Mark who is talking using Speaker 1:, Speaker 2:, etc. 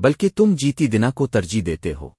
Speaker 1: بلکہ تم جیتی دنا کو ترجیح دیتے ہو۔